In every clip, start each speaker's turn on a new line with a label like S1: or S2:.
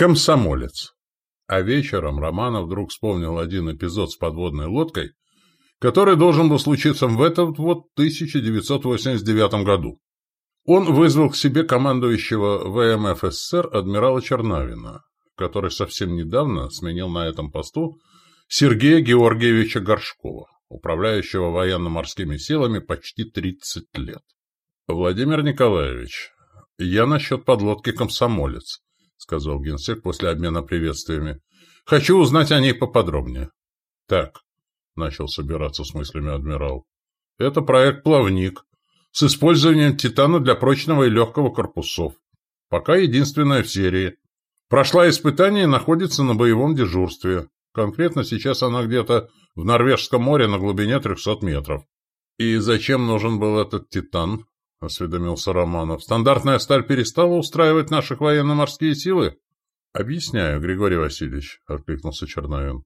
S1: Комсомолец. А вечером Романов вдруг вспомнил один эпизод с подводной лодкой, который должен был случиться в этом вот 1989 году. Он вызвал к себе командующего ВМФ СССР адмирала Чернавина, который совсем недавно сменил на этом посту Сергея Георгиевича Горшкова, управляющего военно-морскими силами почти 30 лет. «Владимир Николаевич, я насчет подлодки «Комсомолец», — сказал генсек после обмена приветствиями. «Хочу узнать о ней поподробнее». «Так», — начал собираться с мыслями адмирал, — «это проект «Плавник», с использованием титана для прочного и легкого корпусов. Пока единственная в серии. Прошла испытание и находится на боевом дежурстве. Конкретно сейчас она где-то в Норвежском море на глубине 300 метров. «И зачем нужен был этот титан?» — осведомился Романов. «Стандартная сталь перестала устраивать наших военно-морские силы?» «Объясняю, Григорий Васильевич», — откликнулся Черновин.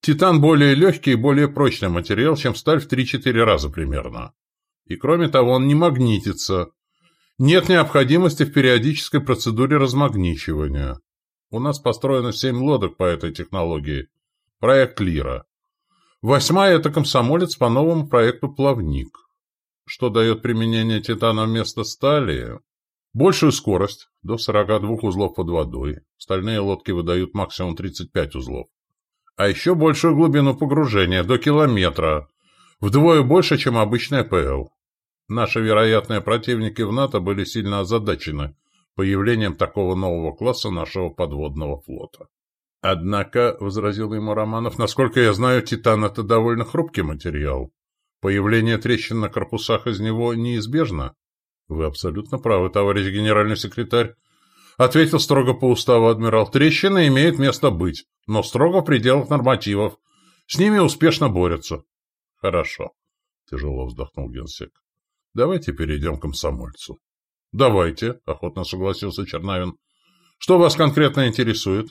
S1: «Титан более легкий и более прочный материал, чем сталь в 3-4 раза примерно. И кроме того, он не магнитится. Нет необходимости в периодической процедуре размагничивания. У нас построено семь лодок по этой технологии. Проект «Лира». Восьмая – это комсомолец по новому проекту «Плавник». Что дает применение титана вместо стали? Большую скорость, до 42 узлов под водой. Стальные лодки выдают максимум 35 узлов. А еще большую глубину погружения, до километра. Вдвое больше, чем обычная ПЛ. Наши вероятные противники в НАТО были сильно озадачены появлением такого нового класса нашего подводного флота. Однако, — возразил ему Романов, — насколько я знаю, титан — это довольно хрупкий материал. Появление трещин на корпусах из него неизбежно. Вы абсолютно правы, товарищ генеральный секретарь. Ответил строго по уставу адмирал. Трещины имеют место быть, но строго в пределах нормативов. С ними успешно борются. Хорошо, тяжело вздохнул генсек. Давайте перейдем к комсомольцу. Давайте, охотно согласился Чернавин. Что вас конкретно интересует?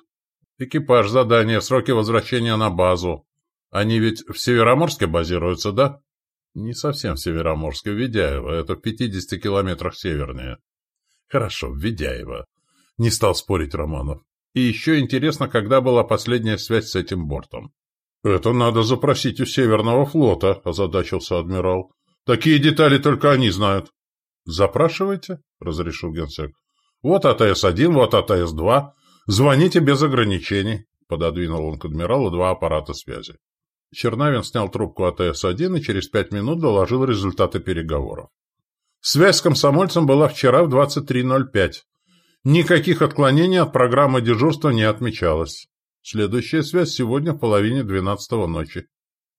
S1: Экипаж, задание, сроки возвращения на базу. Они ведь в Североморске базируются, да? Не совсем в Ведяево. Это в 50 километрах севернее. Хорошо, Ведяево. Не стал спорить Романов. И еще интересно, когда была последняя связь с этим бортом. «Это надо запросить у Северного флота», – озадачился адмирал. Такие детали только они знают. — Запрашивайте, — разрешил генсек. — Вот АТС-1, вот АТС-2. Звоните без ограничений. Пододвинул он к адмиралу два аппарата связи. Чернавин снял трубку АТС-1 и через пять минут доложил результаты переговоров. Связь с комсомольцем была вчера в 23.05. Никаких отклонений от программы дежурства не отмечалось. Следующая связь сегодня в половине двенадцатого ночи.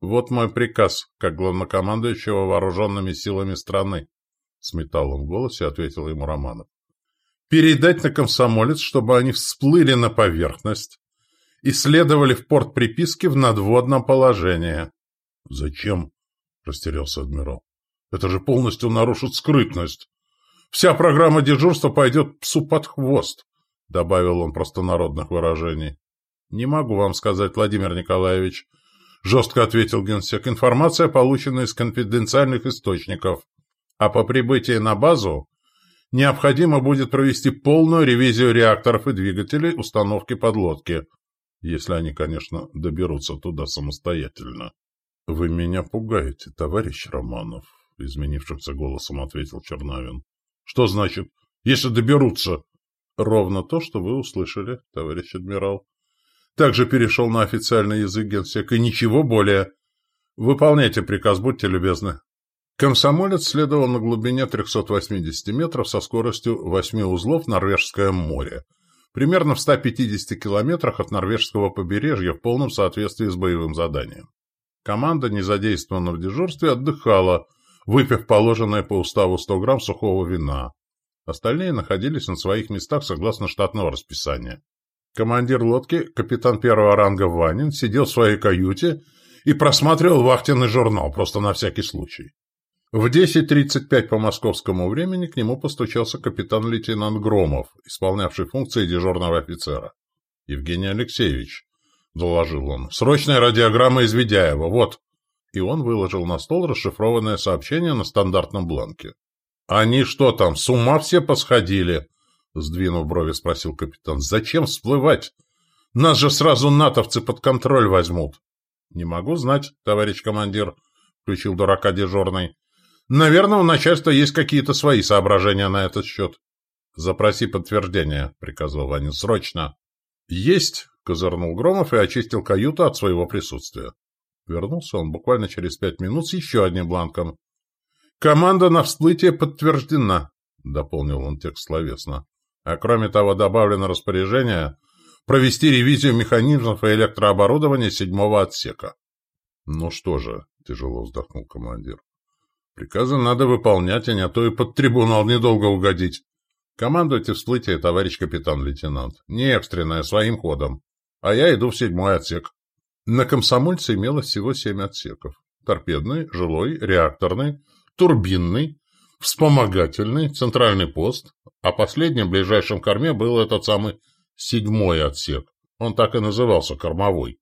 S1: «Вот мой приказ, как главнокомандующего вооруженными силами страны», — с металлом в голосе ответил ему Романов. «Передать на комсомолец, чтобы они всплыли на поверхность и следовали в порт приписки в надводном положении». «Зачем?» — растерялся адмирал. «Это же полностью нарушит скрытность. Вся программа дежурства пойдет псу под хвост», — добавил он простонародных выражений. «Не могу вам сказать, Владимир Николаевич», — жестко ответил генсек. «Информация получена из конфиденциальных источников. А по прибытии на базу необходимо будет провести полную ревизию реакторов и двигателей установки подлодки, если они, конечно, доберутся туда самостоятельно». «Вы меня пугаете, товарищ Романов», — изменившимся голосом ответил Чернавин. «Что значит, если доберутся?» «Ровно то, что вы услышали, товарищ адмирал», также перешел на официальный язык генсек, и ничего более. Выполняйте приказ, будьте любезны. Комсомолец следовал на глубине 380 метров со скоростью 8 узлов Норвежское море, примерно в 150 километрах от норвежского побережья в полном соответствии с боевым заданием. Команда, не задействована в дежурстве, отдыхала, выпив положенное по уставу 100 грамм сухого вина. Остальные находились на своих местах согласно штатного расписания. Командир лодки, капитан первого ранга Ванин, сидел в своей каюте и просматривал вахтенный журнал, просто на всякий случай. В 10.35 по московскому времени к нему постучался капитан-лейтенант Громов, исполнявший функции дежурного офицера. «Евгений Алексеевич», — доложил он, — «срочная радиограмма из Ведяева, вот». И он выложил на стол расшифрованное сообщение на стандартном бланке. «Они что там, с ума все посходили?» — сдвинув брови, спросил капитан. «Зачем всплывать? Нас же сразу натовцы под контроль возьмут». «Не могу знать, товарищ командир», — включил дурака дежурный. «Наверное, у начальства есть какие-то свои соображения на этот счет». «Запроси подтверждение», — приказал Ваня. «Срочно». «Есть», — козырнул Громов и очистил каюту от своего присутствия. Вернулся он буквально через пять минут с еще одним бланком. «Команда на всплытие подтверждена», — дополнил он текст словесно. «А кроме того, добавлено распоряжение провести ревизию механизмов и электрооборудования седьмого отсека». «Ну что же», — тяжело вздохнул командир. «Приказы надо выполнять, а не то и под трибунал недолго угодить. Командуйте всплытие, товарищ капитан-лейтенант. Не экстренное, своим ходом. А я иду в седьмой отсек». На комсомольце имелось всего семь отсеков. Торпедный, жилой, реакторный, турбинный, вспомогательный, центральный пост, а последним ближайшим к корме был этот самый седьмой отсек. Он так и назывался кормовой.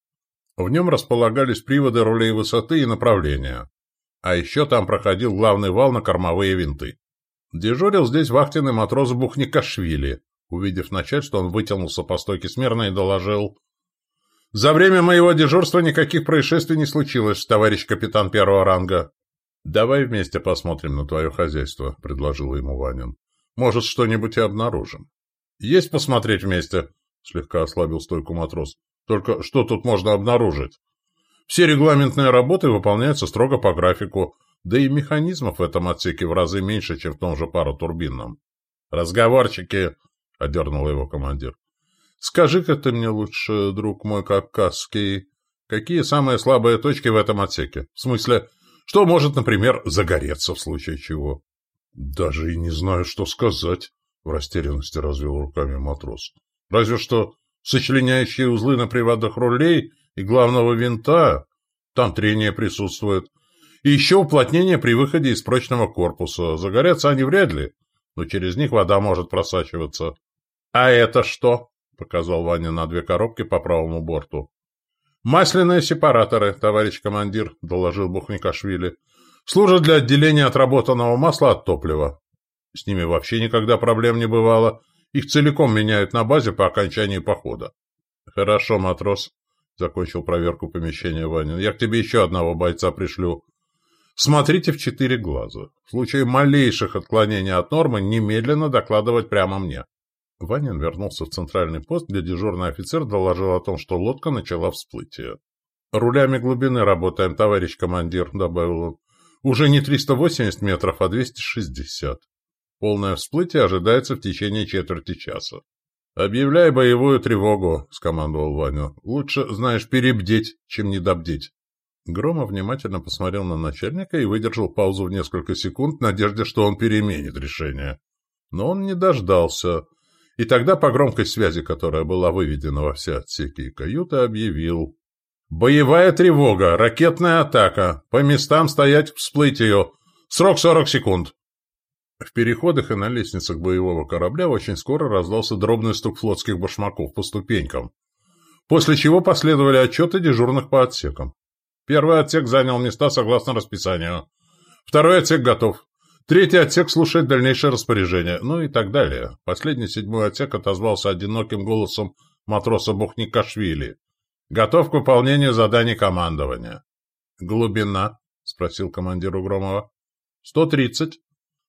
S1: В нем располагались приводы рулей высоты и направления. А еще там проходил главный вал на кормовые винты. Дежурил здесь вахтенный матрос Бухникашвили. Увидев начальство, он вытянулся по стойке смирно и доложил. «За время моего дежурства никаких происшествий не случилось, товарищ капитан первого ранга. «Давай вместе посмотрим на твое хозяйство», — предложил ему Ванин. «Может, что-нибудь и обнаружим». «Есть посмотреть вместе», — слегка ослабил стойку матрос. «Только что тут можно обнаружить? Все регламентные работы выполняются строго по графику, да и механизмов в этом отсеке в разы меньше, чем в том же паротурбинном». «Разговорчики», — одернул его командир. «Скажи-ка ты мне лучше, друг мой кавказский, какие самые слабые точки в этом отсеке? В смысле, что может, например, загореться в случае чего. — Даже и не знаю, что сказать, — в растерянности развел руками матрос. — Разве что сочленяющие узлы на приводах рулей и главного винта, там трение присутствует. И еще уплотнение при выходе из прочного корпуса. Загорятся они вряд ли, но через них вода может просачиваться. — А это что? — показал Ваня на две коробки по правому борту. «Масляные сепараторы, товарищ командир», — доложил Бухникашвили. «Служат для отделения отработанного масла от топлива. С ними вообще никогда проблем не бывало. Их целиком меняют на базе по окончании похода». «Хорошо, матрос», — закончил проверку помещения Ванин. «Я к тебе еще одного бойца пришлю. Смотрите в четыре глаза. В случае малейших отклонений от нормы немедленно докладывать прямо мне». Ванин вернулся в центральный пост, где дежурный офицер доложил о том, что лодка начала всплытие. «Рулями глубины работаем, товарищ командир», — добавил он. «Уже не 380 метров, а 260. Полное всплытие ожидается в течение четверти часа». «Объявляй боевую тревогу», — скомандовал Ваня. «Лучше, знаешь, перебдеть, чем недобдеть». Громов внимательно посмотрел на начальника и выдержал паузу в несколько секунд в надежде, что он переменит решение. Но он не дождался — и тогда по громкой связи, которая была выведена во все отсеки и каюты, объявил «Боевая тревога! Ракетная атака! По местам стоять, всплыть ее! Срок 40 секунд!» В переходах и на лестницах боевого корабля очень скоро раздался дробный стук флотских башмаков по ступенькам, после чего последовали отчеты дежурных по отсекам. Первый отсек занял места согласно расписанию. Второй отсек готов. Третий отсек слушает дальнейшее распоряжение, ну и так далее. Последний седьмой отсек отозвался одиноким голосом матроса Бухникашвили. Готов к выполнению заданий командования. Глубина? Спросил командир Угромова. Сто тридцать.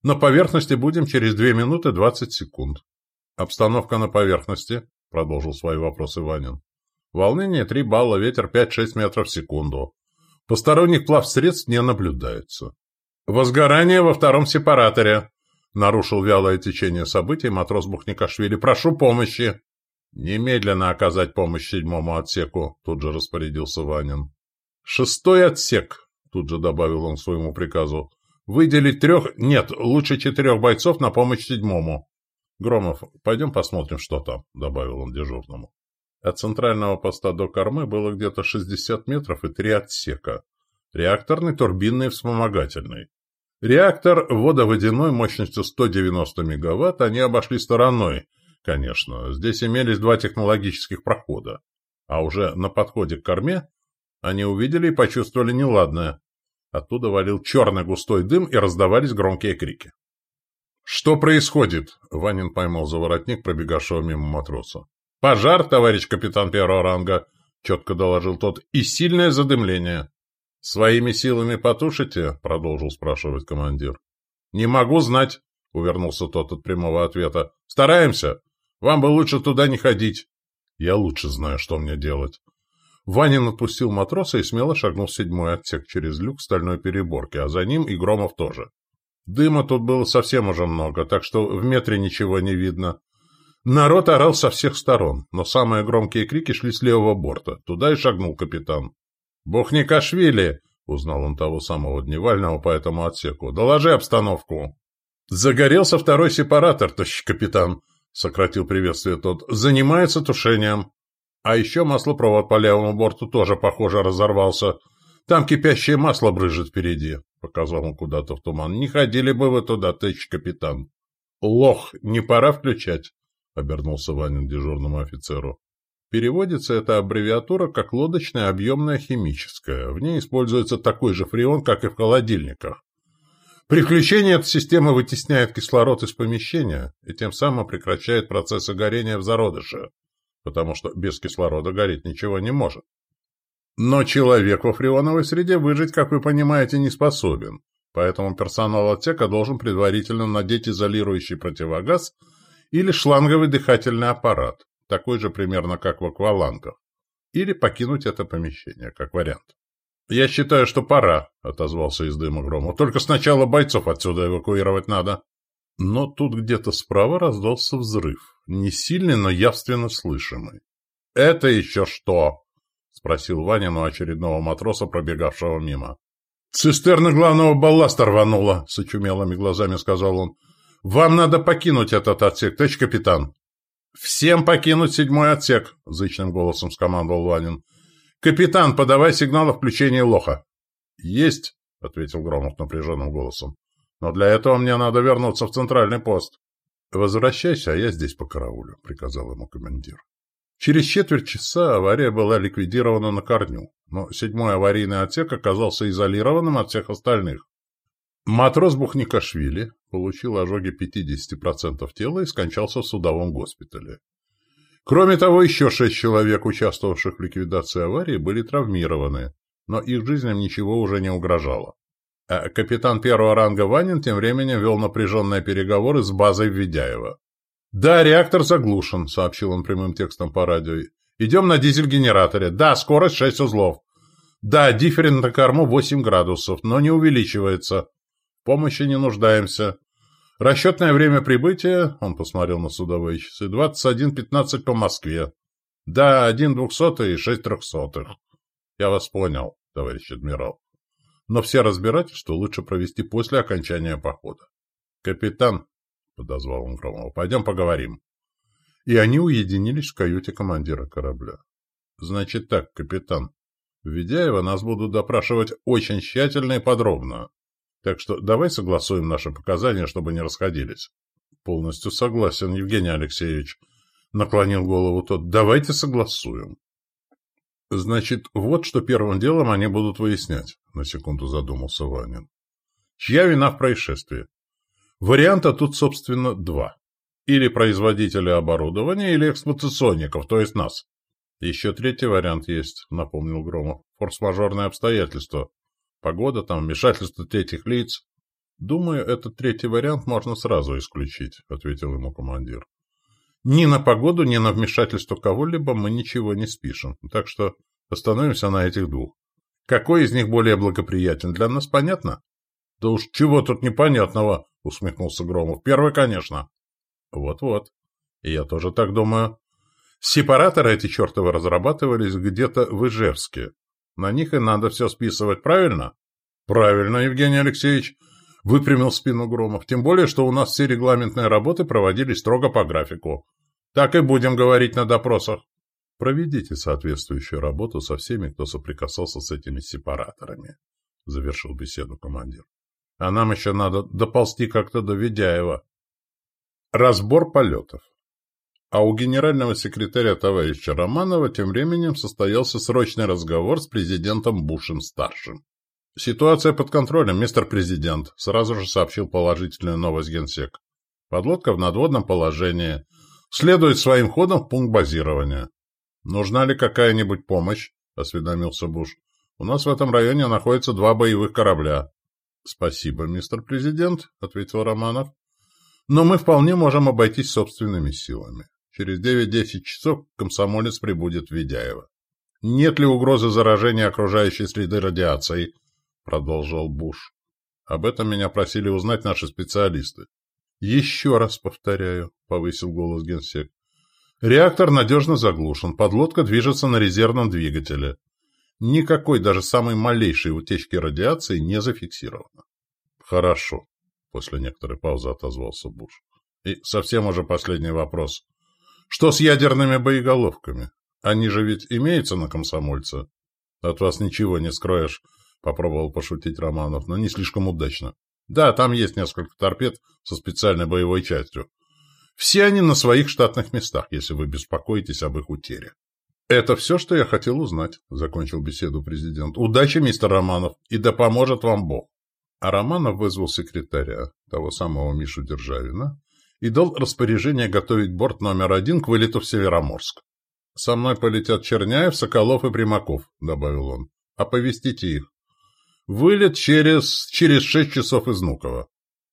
S1: На поверхности будем через две минуты двадцать секунд. Обстановка на поверхности, продолжил свои вопросы Ванин. Волнение три балла, ветер пять-шесть метров в секунду. Посторонних плавсредств не наблюдается. «Возгорание во втором сепараторе», — нарушил вялое течение событий матрос Бухникашвили. «Прошу помощи». «Немедленно оказать помощь седьмому отсеку», — тут же распорядился Ванин. «Шестой отсек», — тут же добавил он своему приказу. «Выделить трех... Нет, лучше четырех бойцов на помощь седьмому». «Громов, пойдем посмотрим, что там», — добавил он дежурному. От центрального поста до кормы было где-то 60 метров и три отсека. Реакторный, турбинный и вспомогательный. Реактор водоводяной мощностью 190 мегаватт они обошли стороной, конечно. Здесь имелись два технологических прохода. А уже на подходе к корме они увидели и почувствовали неладное. Оттуда валил черный густой дым и раздавались громкие крики. «Что происходит?» — Ванин поймал за воротник пробегавшего мимо матроса. «Пожар, товарищ капитан первого ранга!» — четко доложил тот. «И сильное задымление!» «Своими силами потушите?» — продолжил спрашивать командир. «Не могу знать», — увернулся тот от прямого ответа. «Стараемся. Вам бы лучше туда не ходить». «Я лучше знаю, что мне делать». Ванин отпустил матроса и смело шагнул в седьмой отсек через люк стальной переборки, а за ним и Громов тоже. Дыма тут было совсем уже много, так что в метре ничего не видно. Народ орал со всех сторон, но самые громкие крики шли с левого борта. Туда и шагнул капитан. «Бухникашвили!» — узнал он того самого Дневального по этому отсеку. «Доложи обстановку!» «Загорелся второй сепаратор, товарищ капитан!» — сократил приветствие тот. «Занимается тушением!» «А еще маслопровод по левому борту тоже, похоже, разорвался. Там кипящее масло брыжет впереди!» — показал он куда-то в туман. — Не ходили бы вы туда, товарищ капитан. — Лох, не пора включать? — обернулся Ванин дежурному офицеру. Переводится эта аббревиатура как лодочная объемная химическая. В ней используется такой же фреон, как и в холодильниках. При включении эта система вытесняет кислород из помещения и тем самым прекращает процессы горения в зародыше, потому что без кислорода гореть ничего не может. Но человек во фреоновой среде выжить, как вы понимаете, не способен. Поэтому персонал отсека должен предварительно надеть изолирующий противогаз или шланговый дыхательный аппарат, такой же примерно как в аквалангах, или покинуть это помещение, как вариант. «Я считаю, что пора», — отозвался из дыма Громов. «Только сначала бойцов отсюда эвакуировать надо». Но тут где-то справа раздался взрыв, не сильный, но явственно слышимый. «Это еще что?» — спросил Ванин у очередного матроса, пробегавшего мимо. «Цистерна главного балласта рванула», — с очумелыми глазами сказал он. «Вам надо покинуть этот отсек, товарищ капитан». «Всем покинуть седьмой отсек», — зычным голосом скомандовал Ванин. «Капитан, подавай сигнал о включении лоха». «Есть», — ответил Громов напряженным голосом. «Но для этого мне надо вернуться в центральный пост». «Возвращайся, а я здесь по караулю», — приказал ему командир. Через четверть часа авария была ликвидирована на корню, но седьмой аварийный отсек оказался изолированным от всех остальных. Матрос Бухникашвили получил ожоги 50% тела и скончался в судовом госпитале. Кроме того, еще шесть человек, участвовавших в ликвидации аварии, были травмированы, но их жизням ничего уже не угрожало. А капитан первого ранга Ванин тем временем вел напряженные переговоры с базой Введяева. «Да, реактор заглушен», — сообщил он прямым текстом по радио. «Идем на дизель-генераторе. Да, скорость 6 узлов. Да, дифферент на корму 8 градусов, но не увеличивается. Помощи не нуждаемся. Расчетное время прибытия, он посмотрел на судовые часы, 21.15 по Москве. Да, один двухсотый и шесть трехсотых. Я вас понял, товарищ адмирал. Но все разбирательства лучше провести после окончания похода. Капитан, подозвал он Громова. «Пойдем поговорим». И они уединились в каюте командира корабля. «Значит так, капитан, Ведяева нас будут допрашивать очень тщательно и подробно. Так что давай согласуем наши показания, чтобы не расходились». «Полностью согласен, Евгений Алексеевич», — наклонил голову тот. «Давайте согласуем». «Значит, вот что первым делом они будут выяснять», — на секунду задумался Ванин. «Чья вина в происшествии? Варианта тут, собственно, два. Или производители оборудования, или эксплуатационников, то есть нас. Еще третий вариант есть, напомнил Громов. Форс-мажорные обстоятельства. Погода там, вмешательство третьих лиц. Думаю, этот третий вариант можно сразу исключить, ответил ему командир. Ни на погоду, ни на вмешательство кого-либо мы ничего не спишем, так что остановимся на этих двух. Какой из них более благоприятен для нас, понятно? Да уж чего тут непонятного, — усмехнулся Громов. «Первый, конечно». «Вот-вот. И я тоже так думаю. Сепараторы эти чертовы разрабатывались где-то в Ижевске. На них и надо все списывать, правильно?» «Правильно, Евгений Алексеевич», — выпрямил спину Громов. «Тем более, что у нас все регламентные работы проводились строго по графику. Так и будем говорить на допросах». «Проведите соответствующую работу со всеми, кто соприкасался с этими сепараторами», — завершил беседу командир. А нам еще надо доползти как-то до Ведяева. Разбор полетов. А у генерального секретаря товарища Романова тем временем состоялся срочный разговор с президентом Бушем-старшим. «Ситуация под контролем, мистер президент», — сразу же сообщил положительную новость генсек. Подлодка в надводном положении. Следует своим ходом в пункт базирования. «Нужна ли какая-нибудь помощь?» — осведомился Буш. «У нас в этом районе находятся два боевых корабля». «Спасибо, мистер президент», — ответил Романов. «Но мы вполне можем обойтись собственными силами. Через 9-10 часов комсомолец прибудет в Ведяево». «Нет ли угрозы заражения окружающей среды радиацией?» — продолжил Буш. «Об этом меня просили узнать наши специалисты». «Еще раз повторяю», — повысил голос генсек. «Реактор надежно заглушен, подлодка движется на резервном двигателе. Никакой даже самой малейшей утечки радиации не зафиксировано». «Хорошо», — после некоторой паузы отозвался Буш. «И совсем уже последний вопрос. Что с ядерными боеголовками? Они же ведь имеются на комсомольце?» «От вас ничего не скроешь», — попробовал пошутить Романов, но не слишком удачно. Да, там есть несколько торпед со специальной боевой частью. Все они на своих штатных местах, если вы беспокоитесь об их утере. «Это все, что я хотел узнать», — закончил беседу президент. «Удачи, мистер Романов, и да поможет вам Бог». А Романов вызвал секретаря, того самого Мишу Державина, и дал распоряжение готовить борт номер один к вылету в Североморск. «Со мной полетят Черняев, Соколов и Примаков», — добавил он. «Оповестите их. Вылет через, через шесть часов из Нукова.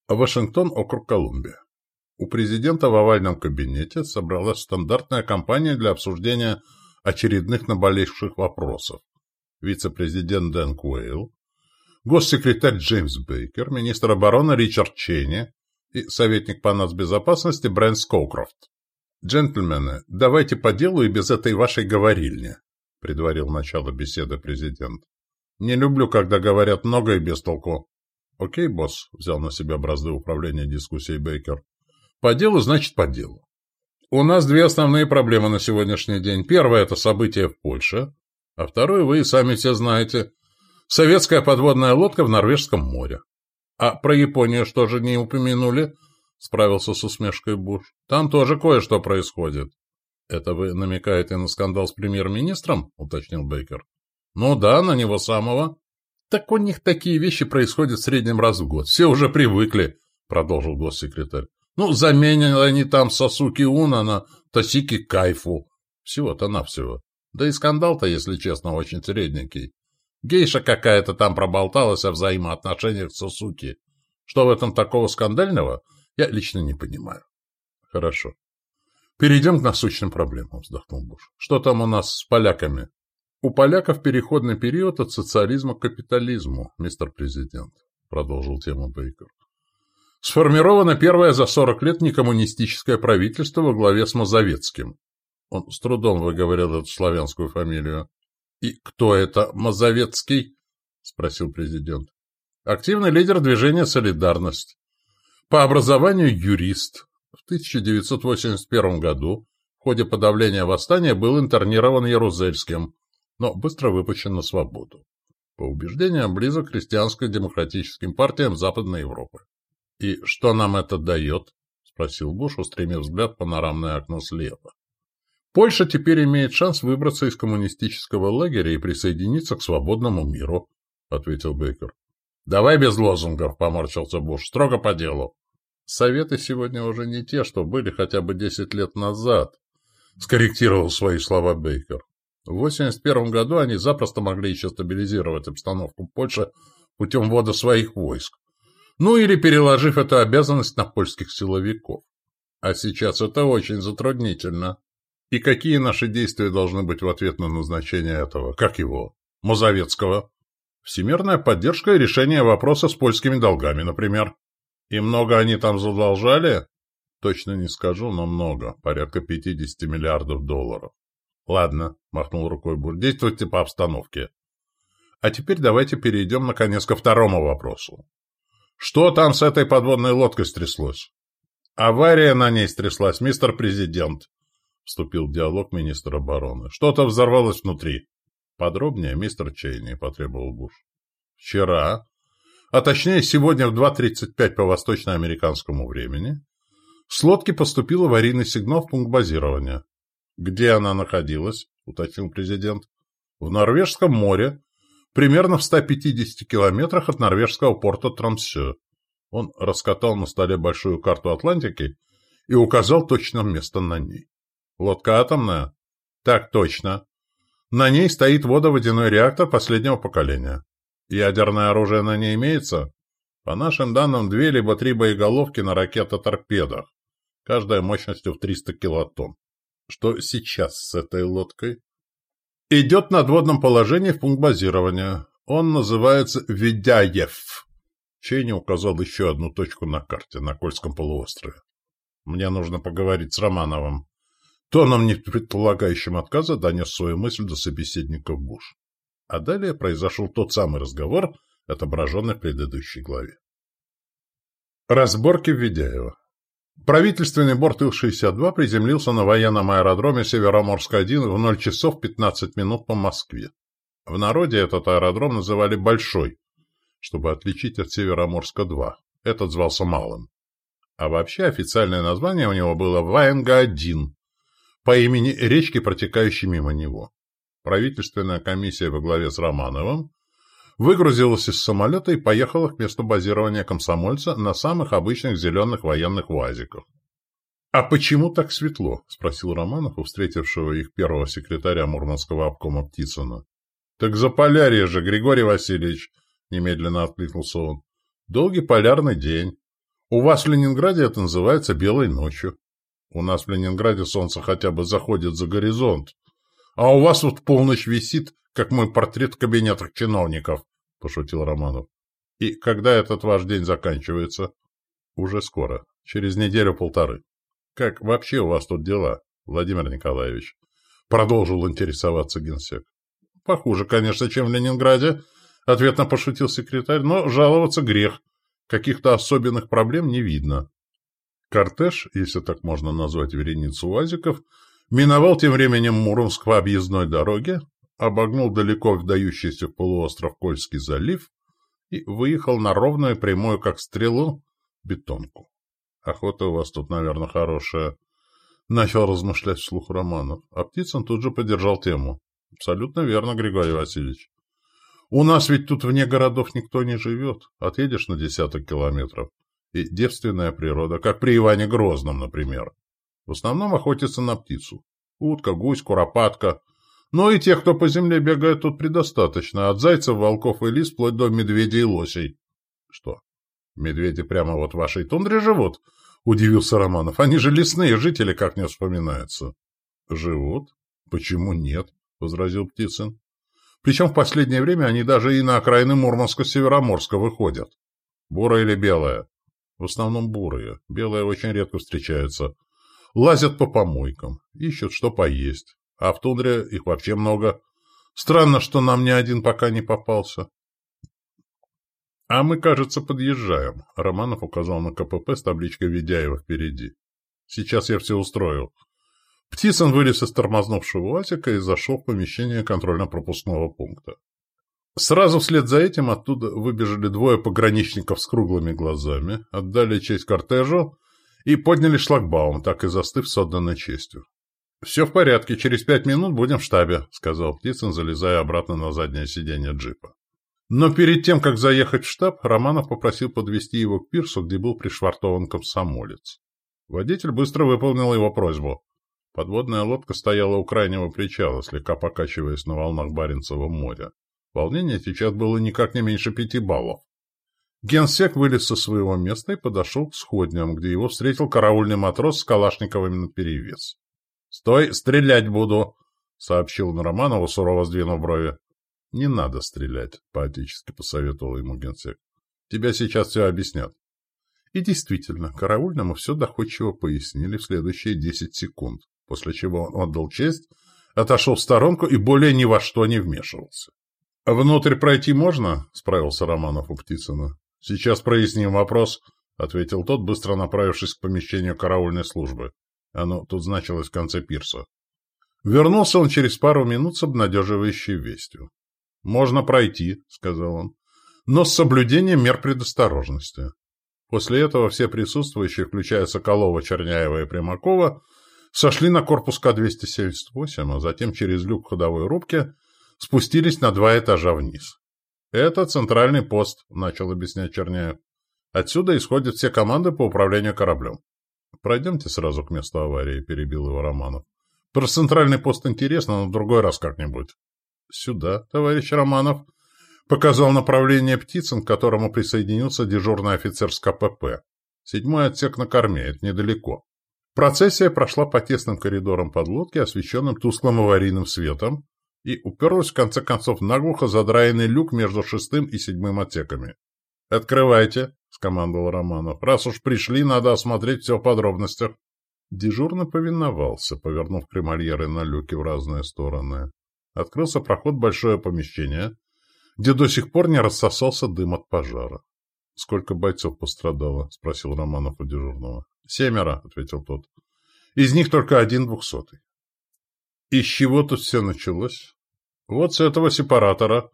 S1: Вашингтон, округ Колумбия. У президента в овальном кабинете собралась стандартная компания для обсуждения очередных наболевших вопросов. Вице-президент Дэн Куэйл, госсекретарь Джеймс Бейкер, министр обороны Ричард Чейни и советник по нацбезопасности Брент Скоукрофт. «Джентльмены, давайте по делу и без этой вашей говорильни», — предварил начало беседы президент. Не люблю, когда говорят много и без толку. Окей, босс, взял на себя бразды управления дискуссией Бейкер. По делу, значит, по делу. У нас две основные проблемы на сегодняшний день. Первое – это событие в Польше, а второе вы и сами все знаете. Советская подводная лодка в Норвежском море. А про Японию что же не упомянули? Справился с усмешкой Буш. Там тоже кое-что происходит. Это вы намекаете на скандал с премьер-министром? Уточнил Бейкер. Ну да, на него самого. Так у них такие вещи происходят в среднем раз в год. Все уже привыкли, продолжил госсекретарь. Ну, заменили они там Сосуки Уна на Тосики Кайфу. Всего-то навсего. Да и скандал-то, если честно, очень средненький. Гейша какая-то там проболталась о взаимоотношениях с Сосуки. Что в этом такого скандального, я лично не понимаю. Хорошо. Перейдем к насущным проблемам, вздохнул Буш. Что там у нас с поляками? У поляков переходный период от социализма к капитализму, мистер президент, продолжил тему Бейкер. Сформировано первое за 40 лет некоммунистическое правительство во главе с Мазовецким. Он с трудом выговорил эту славянскую фамилию. «И кто это Мазовецкий?» – спросил президент. «Активный лидер движения «Солидарность». По образованию юрист. В 1981 году в ходе подавления восстания был интернирован Ярузельским – но быстро выпущен на свободу. По убеждениям, близок к христианско-демократическим партиям Западной Европы. «И что нам это дает?» – спросил Буш, устремив взгляд в панорамное окно слева. «Польша теперь имеет шанс выбраться из коммунистического лагеря и присоединиться к свободному миру», – ответил Бейкер. «Давай без лозунгов», – поморщился Буш, – «строго по делу». «Советы сегодня уже не те, что были хотя бы десять лет назад», – скорректировал свои слова Бейкер. В 1981 году они запросто могли еще стабилизировать обстановку в Польше путем ввода своих войск. Ну или переложив эту обязанность на польских силовиков. А сейчас это очень затруднительно. И какие наши действия должны быть в ответ на назначение этого, как его, Мазовецкого? Всемирная поддержка и решение вопроса с польскими долгами, например. И много они там задолжали? Точно не скажу, но много, порядка 50 миллиардов долларов. «Ладно», — махнул рукой Бур, — «действуйте по обстановке». А теперь давайте перейдем, наконец, ко второму вопросу. Что там с этой подводной лодкой стряслось? Авария на ней стряслась, мистер президент, — вступил в диалог министр обороны. Что-то взорвалось внутри. Подробнее, мистер Чейни, — потребовал Буш. Вчера, а точнее сегодня в 2.35 по восточноамериканскому времени, с лодки поступил аварийный сигнал в пункт базирования. «Где она находилась?» — уточнил президент. «В Норвежском море, примерно в 150 километрах от норвежского порта Трамсё. Он раскатал на столе большую карту Атлантики и указал точно место на ней. Лодка атомная? Так точно. На ней стоит водоводяной реактор последнего поколения. Ядерное оружие на ней имеется? По нашим данным, две либо три боеголовки на ракета-торпедах, каждая мощностью в 300 килотонн. Что сейчас с этой лодкой? Идет на надводном положении в пункт базирования. Он называется Ведяев. Чейни указал еще одну точку на карте, на Кольском полуострове. Мне нужно поговорить с Романовым. Тоном, не предполагающим отказа, донес свою мысль до собеседника Буш. А далее произошел тот самый разговор, отображенный в предыдущей главе. Разборки в Ведяево. Правительственный борт Ил-62 приземлился на военном аэродроме Североморск-1 в 0 часов 15 минут по Москве. В народе этот аэродром называли «Большой», чтобы отличить от Североморска-2. Этот звался Малым. А вообще официальное название у него было Ваенга-1, по имени речки, протекающей мимо него. Правительственная комиссия во главе с Романовым выгрузилась из самолета и поехала к месту базирования комсомольца на самых обычных зеленых военных УАЗиках. «А почему так светло?» — спросил Романов у встретившего их первого секретаря Мурманского обкома Птицына. «Так за полярье же, Григорий Васильевич!» — немедленно откликнулся он. «Долгий полярный день. У вас в Ленинграде это называется белой ночью. У нас в Ленинграде солнце хотя бы заходит за горизонт. А у вас вот полночь висит, как мой портрет в кабинетах чиновников», — пошутил Романов. «И когда этот ваш день заканчивается?» «Уже скоро. Через неделю-полторы». «Как вообще у вас тут дела, Владимир Николаевич?» Продолжил интересоваться генсек. Похуже, конечно, чем в Ленинграде, — ответно пошутил секретарь, — но жаловаться грех. Каких-то особенных проблем не видно. Кортеж, если так можно назвать вереницу УАЗиков, миновал тем временем Муромск по объездной дороге, обогнул далеко вдающийся в полуостров Кольский залив и выехал на ровную прямую, как стрелу, бетонку. Охота у вас тут, наверное, хорошая. Начал размышлять вслух Романов, а Птицын тут же поддержал тему. Абсолютно верно, Григорий Васильевич. У нас ведь тут вне городов никто не живет. Отъедешь на десяток километров. И девственная природа, как при Иване Грозном, например. В основном охотятся на птицу. Утка, гусь, куропатка. Но и тех, кто по земле бегает, тут предостаточно. От зайцев, волков и лис, вплоть до медведей и лосей. Что, медведи прямо вот в вашей тундре живут? Удивился Романов. Они же лесные жители, как не вспоминается. Живут? Почему нет? — возразил Птицын. «Причем в последнее время они даже и на окраины Мурманска-Североморска выходят. Бурая или белая?» «В основном бурые. Белые очень редко встречаются. Лазят по помойкам, ищут, что поесть. А в тундре их вообще много. Странно, что нам ни один пока не попался». «А мы, кажется, подъезжаем», — Романов указал на КПП с табличкой Ведяева впереди. «Сейчас я все устрою. Птицын вылез из тормознувшего УАЗика и зашел в помещение контрольно-пропускного пункта. Сразу вслед за этим оттуда выбежали двое пограничников с круглыми глазами, отдали честь кортежу и подняли шлагбаум, так и застыв с отданной честью. «Все в порядке, через пять минут будем в штабе», — сказал Птицын, залезая обратно на заднее сиденье джипа. Но перед тем, как заехать в штаб, Романов попросил подвести его к пирсу, где был пришвартован комсомолец. Водитель быстро выполнил его просьбу. Подводная лодка стояла у крайнего причала, слегка покачиваясь на волнах Баренцева моря. Волнение сейчас было никак не меньше пяти баллов. Генсек вылез со своего места и подошел к сходням, где его встретил караульный матрос с калашниковыми наперевес. — Стой, стрелять буду! — сообщил он Романову, сурово сдвинув брови. — Не надо стрелять, — поотечески посоветовал ему генсек. — Тебя сейчас все объяснят. И действительно, караульному все доходчиво пояснили в следующие десять секунд после чего он отдал честь, отошел в сторонку и более ни во что не вмешивался. «А внутрь пройти можно?» — справился Романов у Птицына. «Сейчас проясним вопрос», — ответил тот, быстро направившись к помещению караульной службы. Оно тут значилось в конце пирса. Вернулся он через пару минут с обнадеживающей вестью. «Можно пройти», — сказал он, — «но с соблюдением мер предосторожности». После этого все присутствующие, включая Соколова, Черняева и Примакова, сошли на корпус К-278, а затем через люк ходовой рубки спустились на два этажа вниз. «Это центральный пост», — начал объяснять Черняев. Отсюда исходят все команды по управлению кораблем. Пройдемте сразу к месту аварии, перебил его Романов. Про центральный пост интересно, но в другой раз как-нибудь. Сюда, товарищ Романов, показал направление Птицын, к которому присоединился дежурный офицер с КПП. Седьмой отсек на корме, это недалеко. Процессия прошла по тесным коридорам подлодки, освещенным тусклым аварийным светом, и уперлась в конце концов наглухо задраенный люк между шестым и седьмым отсеками. «Открывайте», — скомандовал Романов. «Раз уж пришли, надо осмотреть все в подробностях». Дежурно повиновался, повернув кремольеры на люке в разные стороны. Открылся проход в большое помещение, где до сих пор не рассосался дым от пожара. — Сколько бойцов пострадало? — спросил Романов у дежурного. — Семеро, — ответил тот. — Из них только один двухсотый. — Из чего тут все началось? — Вот с этого сепаратора.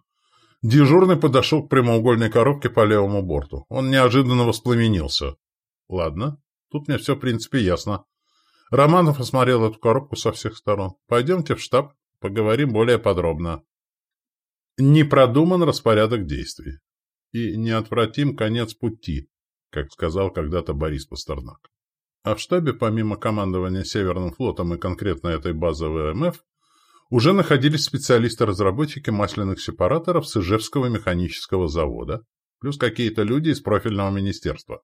S1: Дежурный подошел к прямоугольной коробке по левому борту. Он неожиданно воспламенился. — Ладно, тут мне все в принципе ясно. Романов осмотрел эту коробку со всех сторон. — Пойдемте в штаб, поговорим более подробно. Не продуман распорядок действий. И неотвратим конец пути, как сказал когда-то Борис Пастернак. А в штабе, помимо командования Северным флотом и конкретно этой базы ВМФ, уже находились специалисты-разработчики масляных сепараторов с Ижевского механического завода, плюс какие-то люди из профильного министерства.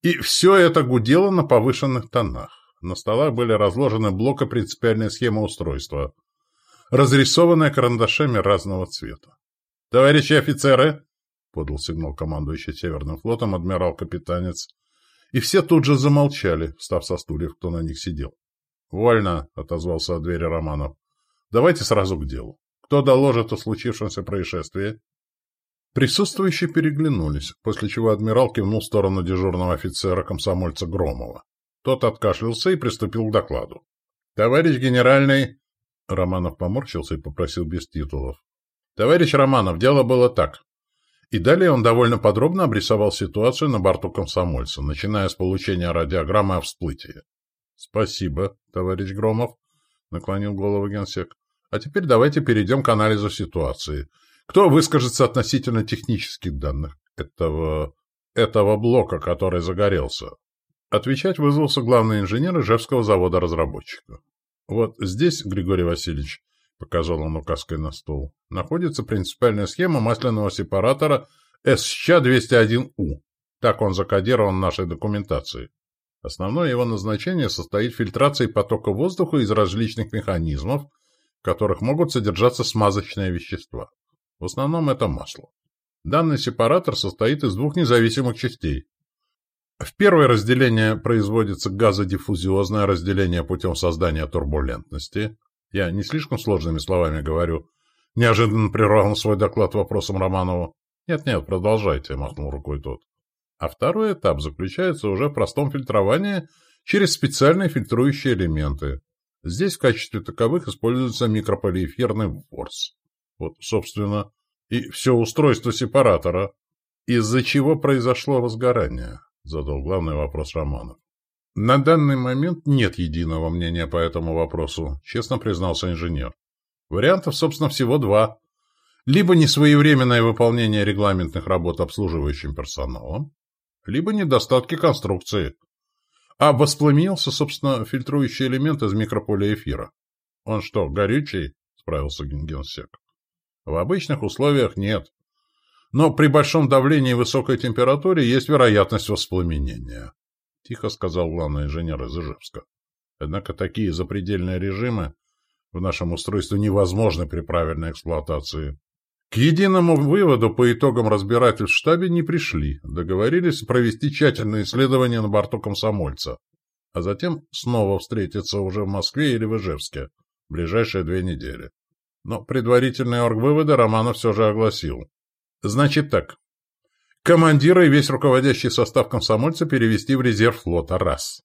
S1: И все это гудело на повышенных тонах. На столах были разложены блока принципиальной схемы устройства – разрисованная карандашами разного цвета. «Товарищи офицеры!» — подал сигнал командующий Северным флотом адмирал-капитанец. И все тут же замолчали, встав со стульев, кто на них сидел. «Вольно!» — отозвался от двери Романов. «Давайте сразу к делу. Кто доложит о случившемся происшествии?» Присутствующие переглянулись, после чего адмирал кивнул в сторону дежурного офицера-комсомольца Громова. Тот откашлялся и приступил к докладу. «Товарищ генеральный...» Романов поморщился и попросил без титулов. «Товарищ Романов, дело было так». И далее он довольно подробно обрисовал ситуацию на борту комсомольца, начиная с получения радиограммы о всплытии. «Спасибо, товарищ Громов», — наклонил голову генсек. «А теперь давайте перейдем к анализу ситуации. Кто выскажется относительно технических данных этого... этого блока, который загорелся?» Отвечать вызвался главный инженер Ижевского завода-разработчика. Вот здесь, Григорий Васильевич, показал он указкой на стол, находится принципиальная схема масляного сепаратора СЩ-201У. Так он закодирован в нашей документации. Основное его назначение состоит в фильтрации потока воздуха из различных механизмов, которых могут содержаться смазочные вещества. В основном это масло. Данный сепаратор состоит из двух независимых частей в первое разделение производится газодиффузиозное разделение путем создания турбулентности. Я не слишком сложными словами говорю. Неожиданно прервал свой доклад вопросом Романову. «Нет-нет, продолжайте», — махнул рукой тот. А второй этап заключается уже в простом фильтровании через специальные фильтрующие элементы. Здесь в качестве таковых используется микрополиэфирный ворс. Вот, собственно, и все устройство сепаратора, из-за чего произошло разгорание задал главный вопрос Романов. На данный момент нет единого мнения по этому вопросу, честно признался инженер. Вариантов, собственно, всего два. Либо несвоевременное выполнение регламентных работ обслуживающим персоналом, либо недостатки конструкции. А воспламенился, собственно, фильтрующий элемент из микрополя эфира. Он что, горючий? Справился генсек. В обычных условиях нет но при большом давлении и высокой температуре есть вероятность воспламенения», — тихо сказал главный инженер из Ижевска. «Однако такие запредельные режимы в нашем устройстве невозможны при правильной эксплуатации». К единому выводу по итогам разбирательств в штабе не пришли, договорились провести тщательное исследование на борту комсомольца, а затем снова встретиться уже в Москве или в Ижевске в ближайшие две недели. Но предварительные оргвыводы Романов все же огласил. Значит так. Командира и весь руководящий состав комсомольца перевести в резерв флота. Раз.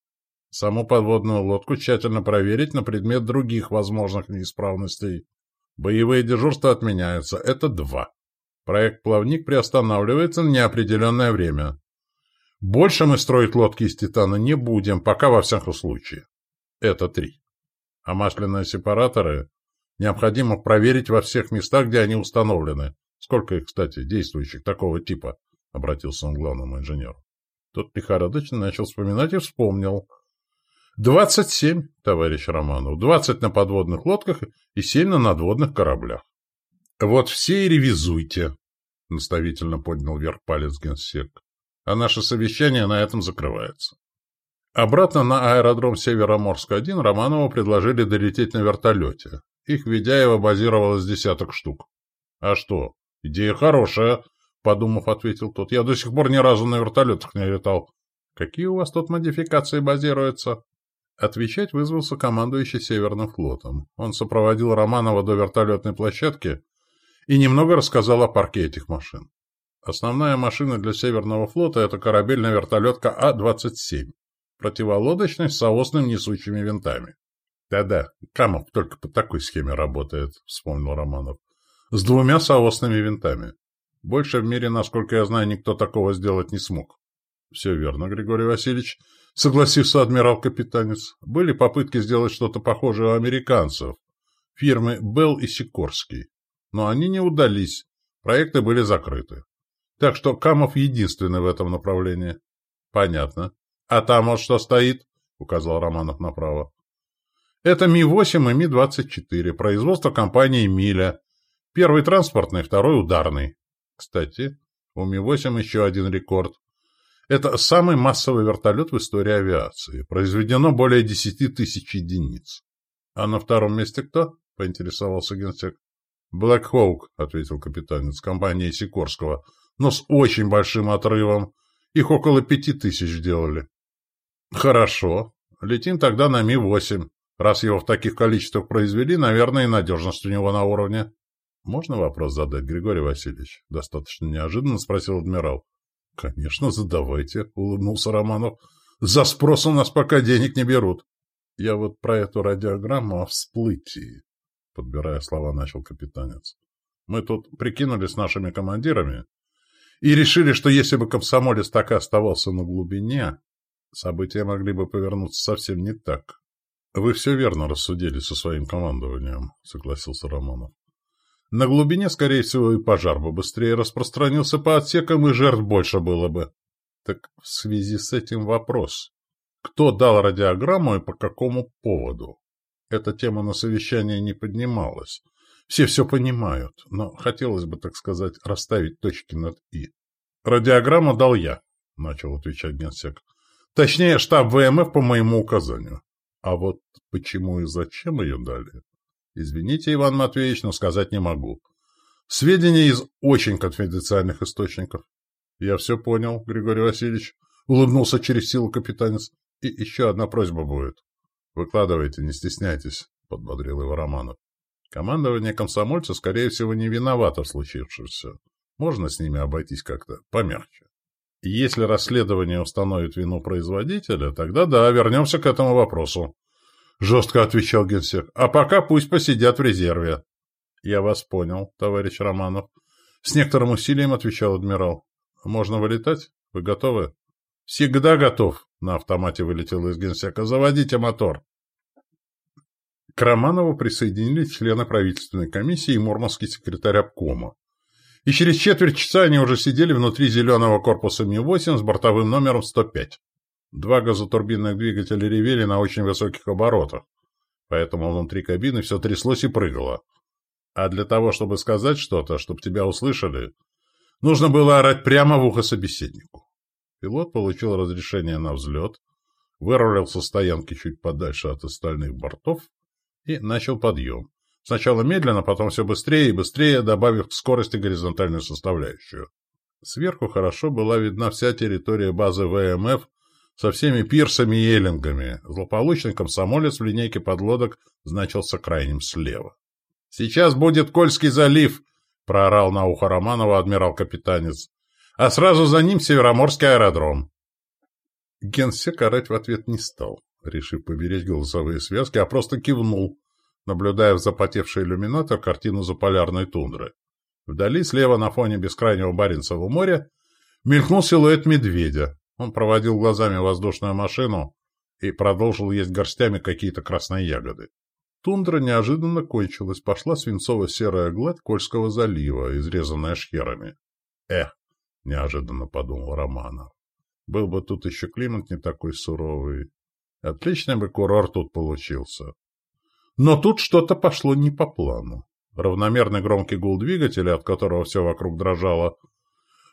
S1: Саму подводную лодку тщательно проверить на предмет других возможных неисправностей. Боевые дежурства отменяются. Это два. Проект «Плавник» приостанавливается на неопределенное время. Больше мы строить лодки из титана не будем, пока во всяком случае. Это три. А масляные сепараторы необходимо проверить во всех местах, где они установлены. Сколько их, кстати, действующих такого типа? — обратился он к главному инженеру. Тот лихорадочно начал вспоминать и вспомнил. «Двадцать семь, товарищ Романов, двадцать на подводных лодках и семь на надводных кораблях». «Вот все и ревизуйте», — наставительно поднял вверх палец генсек. «А наше совещание на этом закрывается». Обратно на аэродром Североморск-1 Романову предложили долететь на вертолете. Их Ведяева базировалось десяток штук. «А что? Идея хорошая», — подумав, ответил тот. «Я до сих пор ни разу на вертолетах не летал». «Какие у вас тут модификации базируются?» Отвечать вызвался командующий Северным флотом. Он сопроводил Романова до вертолетной площадки и немного рассказал о парке этих машин. Основная машина для Северного флота – это корабельная вертолетка А-27, противолодочная с соосными несущими винтами. «Да-да, Камов только по такой схеме работает», — вспомнил Романов. «С двумя соосными винтами. Больше в мире, насколько я знаю, никто такого сделать не смог». «Все верно, Григорий Васильевич», — согласился адмирал-капитанец. «Были попытки сделать что-то похожее у американцев, фирмы Белл и Сикорский. Но они не удались, проекты были закрыты. Так что Камов единственный в этом направлении». «Понятно. А там вот что стоит?» — указал Романов направо. Это Ми-8 и Ми-24, производство компании «Миля». Первый транспортный, второй ударный. Кстати, у Ми-8 еще один рекорд. Это самый массовый вертолет в истории авиации. Произведено более 10 тысяч единиц. А на втором месте кто? — поинтересовался генсек. «Блэк Хоук», — ответил капитанец компании Сикорского, но с очень большим отрывом. Их около пяти тысяч делали. «Хорошо. Летим тогда на Ми-8. Раз его в таких количествах произвели, наверное, и надежность у него на уровне. — Можно вопрос задать, Григорий Васильевич? — достаточно неожиданно спросил адмирал. — Конечно, задавайте, — улыбнулся Романов. — За спрос у нас пока денег не берут. — Я вот про эту радиограмму о всплытии, — подбирая слова, начал капитанец. — Мы тут прикинули с нашими командирами и решили, что если бы комсомолец так и оставался на глубине, события могли бы повернуться совсем не так. «Вы все верно рассудили со своим командованием», — согласился Романов. «На глубине, скорее всего, и пожар бы быстрее распространился по отсекам, и жертв больше было бы. Так в связи с этим вопрос. Кто дал радиограмму и по какому поводу? Эта тема на совещании не поднималась. Все все понимают, но хотелось бы, так сказать, расставить точки над «и». «Радиограмму дал я», — начал отвечать генсек. «Точнее, штаб ВМФ по моему указанию. А вот почему и зачем ее дали? Извините, Иван Матвеевич, но сказать не могу. Сведения из очень конфиденциальных источников. Я все понял, Григорий Васильевич. Улыбнулся через силу капитанец. И еще одна просьба будет. Выкладывайте, не стесняйтесь, подбодрил его Романов. Командование комсомольца, скорее всего, не виновато в случившемся. Можно с ними обойтись как-то помягче. Если расследование установит вину производителя, тогда да, вернемся к этому вопросу. Жестко отвечал генсек. А пока пусть посидят в резерве. Я вас понял, товарищ Романов. С некоторым усилием отвечал адмирал. Можно вылетать? Вы готовы? Всегда готов. На автомате вылетел из генсека. Заводите мотор. К Романову присоединились члены правительственной комиссии и мурманский секретарь обкома и через четверть часа они уже сидели внутри зеленого корпуса Ми-8 с бортовым номером 105. Два газотурбинных двигателя ревели на очень высоких оборотах, поэтому внутри кабины все тряслось и прыгало. А для того, чтобы сказать что-то, чтобы тебя услышали, нужно было орать прямо в ухо собеседнику. Пилот получил разрешение на взлет, вырулил со стоянки чуть подальше от остальных бортов и начал подъем. Сначала медленно, потом все быстрее и быстрее, добавив к скорости горизонтальную составляющую. Сверху хорошо была видна вся территория базы ВМФ со всеми пирсами и эллингами. Злополучный комсомолец в линейке подлодок значился крайним слева. «Сейчас будет Кольский залив!» — проорал на ухо Романова адмирал-капитанец. «А сразу за ним Североморский аэродром!» Генсек орать в ответ не стал, решив поберечь голосовые связки, а просто кивнул, наблюдая в запотевший иллюминатор картину заполярной тундры. Вдали, слева на фоне бескрайнего Баренцева моря, мелькнул силуэт медведя. Он проводил глазами воздушную машину и продолжил есть горстями какие-то красные ягоды. Тундра неожиданно кончилась, пошла свинцово-серая гладь Кольского залива, изрезанная шхерами. Эх, — неожиданно подумал Романов. «Был бы тут еще климат не такой суровый. Отличный бы курорт тут получился». Но тут что-то пошло не по плану. Равномерный громкий гул двигателя, от которого все вокруг дрожало,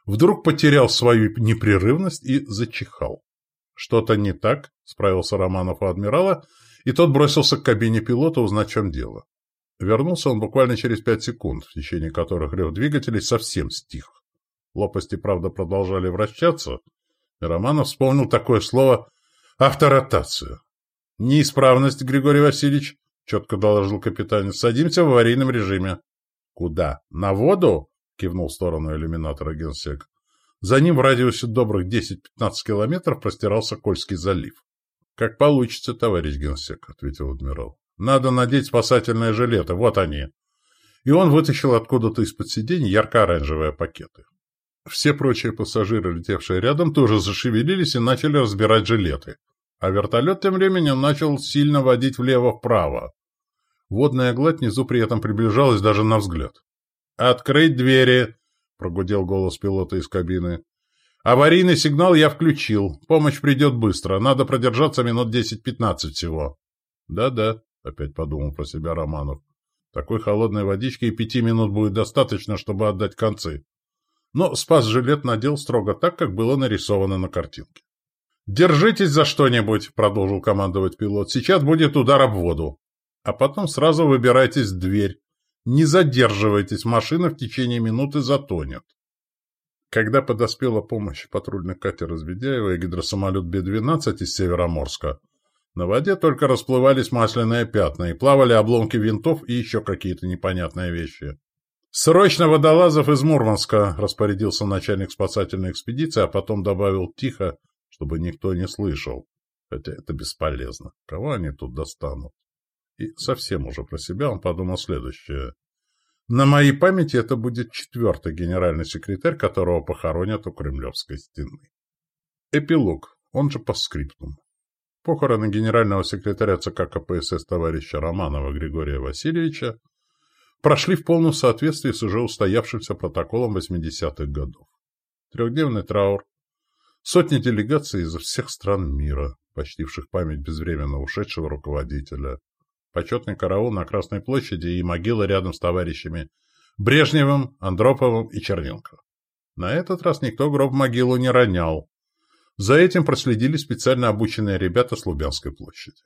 S1: вдруг потерял свою непрерывность и зачихал. «Что-то не так?» — справился Романов у адмирала, и тот бросился к кабине пилота узнать, в чем дело. Вернулся он буквально через пять секунд, в течение которых рев двигателей совсем стих. Лопасти, правда, продолжали вращаться, и Романов вспомнил такое слово «авторотация». «Неисправность, Григорий Васильевич», — четко доложил капитан. «Садимся в аварийном режиме». «Куда? На воду?» — кивнул в сторону иллюминатора генсек. За ним в радиусе добрых 10-15 километров простирался Кольский залив. «Как получится, товарищ генсек», — ответил адмирал. «Надо надеть спасательные жилеты, вот они». И он вытащил откуда-то из-под сиденья ярко-оранжевые пакеты. Все прочие пассажиры, летевшие рядом, тоже зашевелились и начали разбирать жилеты. А вертолет тем временем начал сильно водить влево-вправо. Водная гладь внизу при этом приближалась даже на взгляд. «Открыть двери!» — прогудел голос пилота из кабины. «Аварийный сигнал я включил. Помощь придет быстро. Надо продержаться минут десять-пятнадцать всего». «Да-да», — опять подумал про себя Романов. «Такой холодной водички и пяти минут будет достаточно, чтобы отдать концы». Но спас-жилет надел строго так, как было нарисовано на картинке. «Держитесь за что-нибудь», — продолжил командовать пилот. «Сейчас будет удар об воду. А потом сразу выбирайтесь в дверь. Не задерживайтесь, машина в течение минуты затонет. Когда подоспела помощь патрульный катер из Ведяева и гидросамолет Б-12 из Североморска, на воде только расплывались масляные пятна и плавали обломки винтов и еще какие-то непонятные вещи. «Срочно водолазов из Мурманска!» — распорядился начальник спасательной экспедиции, а потом добавил тихо, чтобы никто не слышал. Хотя это бесполезно. Кого они тут достанут? И совсем уже про себя он подумал следующее. На моей памяти это будет четвертый генеральный секретарь, которого похоронят у Кремлевской стены. Эпилог, он же по скриптум. Похороны генерального секретаря ЦК КПСС товарища Романова Григория Васильевича прошли в полном соответствии с уже устоявшимся протоколом 80-х годов. Трехдневный траур, сотни делегаций из всех стран мира, почтивших память безвременно ушедшего руководителя, почетный караул на Красной площади и могила рядом с товарищами Брежневым, Андроповым и Черненко. На этот раз никто гроб могилу не ронял. За этим проследили специально обученные ребята с Лубянской площади.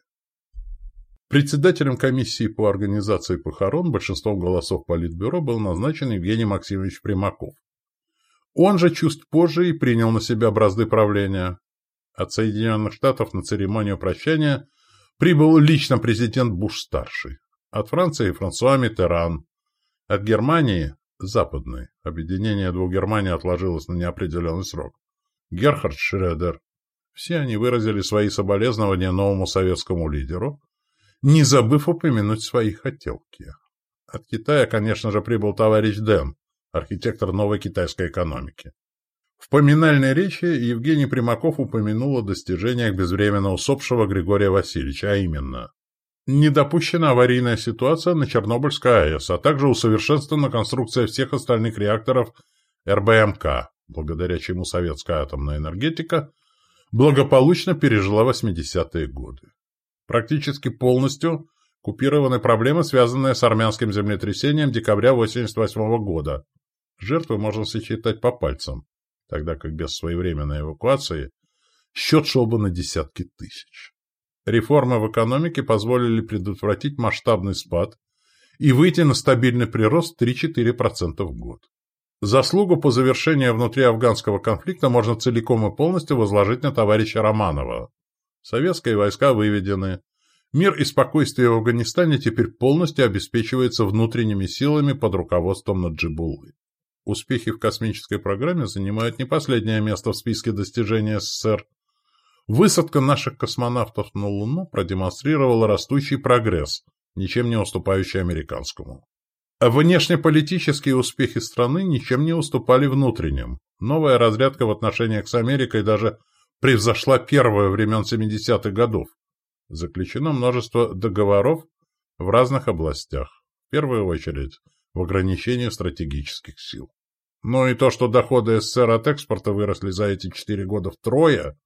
S1: Председателем комиссии по организации похорон большинством голосов Политбюро был назначен Евгений Максимович Примаков. Он же чувств позже и принял на себя бразды правления. От Соединенных Штатов на церемонию прощания – Прибыл лично президент Буш-старший. От Франции Франсуа Миттеран. От Германии – западной. Объединение двух Германий отложилось на неопределенный срок. Герхард Шредер. Все они выразили свои соболезнования новому советскому лидеру, не забыв упомянуть свои хотелки. От Китая, конечно же, прибыл товарищ Дэн, архитектор новой китайской экономики. В поминальной речи Евгений Примаков упомянул о достижениях безвременно усопшего Григория Васильевича, а именно недопущена аварийная ситуация на Чернобыльской АЭС, а также усовершенствована конструкция всех остальных реакторов РБМК, благодаря чему советская атомная энергетика благополучно пережила 80-е годы. Практически полностью купированы проблемы, связанные с армянским землетрясением декабря 1988 года. Жертвы можно сосчитать по пальцам тогда как без своевременной эвакуации счет шел бы на десятки тысяч. Реформы в экономике позволили предотвратить масштабный спад и выйти на стабильный прирост 3-4% в год. Заслугу по завершению внутриафганского конфликта можно целиком и полностью возложить на товарища Романова. Советские войска выведены. Мир и спокойствие в Афганистане теперь полностью обеспечивается внутренними силами под руководством Наджибуллы. Успехи в космической программе занимают не последнее место в списке достижений СССР. Высадка наших космонавтов на Луну продемонстрировала растущий прогресс, ничем не уступающий американскому. А внешнеполитические успехи страны ничем не уступали внутренним. Новая разрядка в отношениях с Америкой даже превзошла первую времен 70-х годов. Заключено множество договоров в разных областях. В первую очередь, в ограничении стратегических сил. Но и то, что доходы СССР от экспорта выросли за эти четыре года втрое,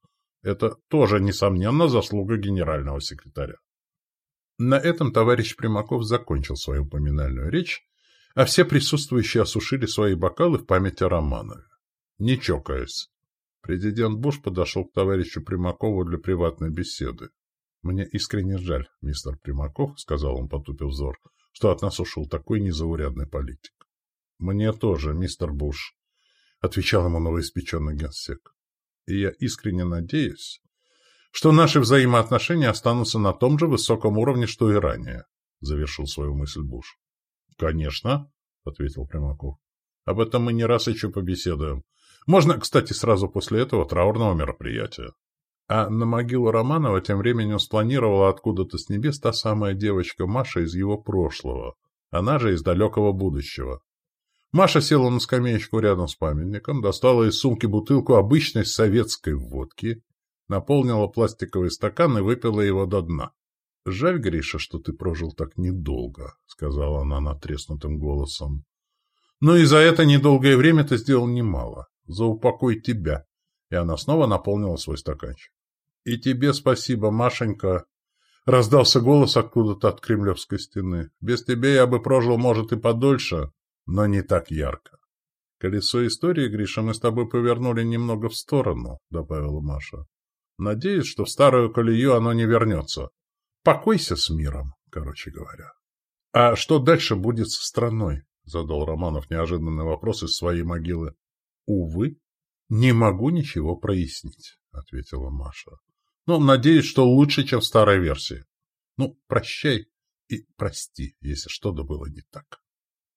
S1: это тоже, несомненно, заслуга генерального секретаря. На этом товарищ Примаков закончил свою поминальную речь, а все присутствующие осушили свои бокалы в память о Романове. Не чокаясь. Президент Буш подошел к товарищу Примакову для приватной беседы. «Мне искренне жаль, мистер Примаков», — сказал он, потупив взор, — «что от нас ушел такой незаурядный политик». «Мне тоже, мистер Буш», — отвечал ему новоиспеченный генсек. «И я искренне надеюсь, что наши взаимоотношения останутся на том же высоком уровне, что и ранее», — завершил свою мысль Буш. «Конечно», — ответил Примаков. «Об этом мы не раз еще побеседуем. Можно, кстати, сразу после этого траурного мероприятия». А на могилу Романова тем временем спланировала откуда-то с небес та самая девочка Маша из его прошлого, она же из далекого будущего. Маша села на скамеечку рядом с памятником, достала из сумки бутылку обычной советской водки, наполнила пластиковый стакан и выпила его до дна. — Жаль, Гриша, что ты прожил так недолго, — сказала она натреснутым голосом. — Но и за это недолгое время ты сделал немало. За упокой тебя. И она снова наполнила свой стаканчик. — И тебе спасибо, Машенька. Раздался голос откуда-то от кремлевской стены. Без тебя я бы прожил, может, и подольше, но не так ярко. Колесо истории, Гриша, мы с тобой повернули немного в сторону, — добавила Маша. Надеюсь, что в старую колею оно не вернется. Покойся с миром, короче говоря. — А что дальше будет со страной? — задал Романов неожиданный вопрос из своей могилы. — Увы, не могу ничего прояснить, — ответила Маша. — Но надеюсь, что лучше, чем в старой версии. Ну, прощай и прости, если что-то было не так.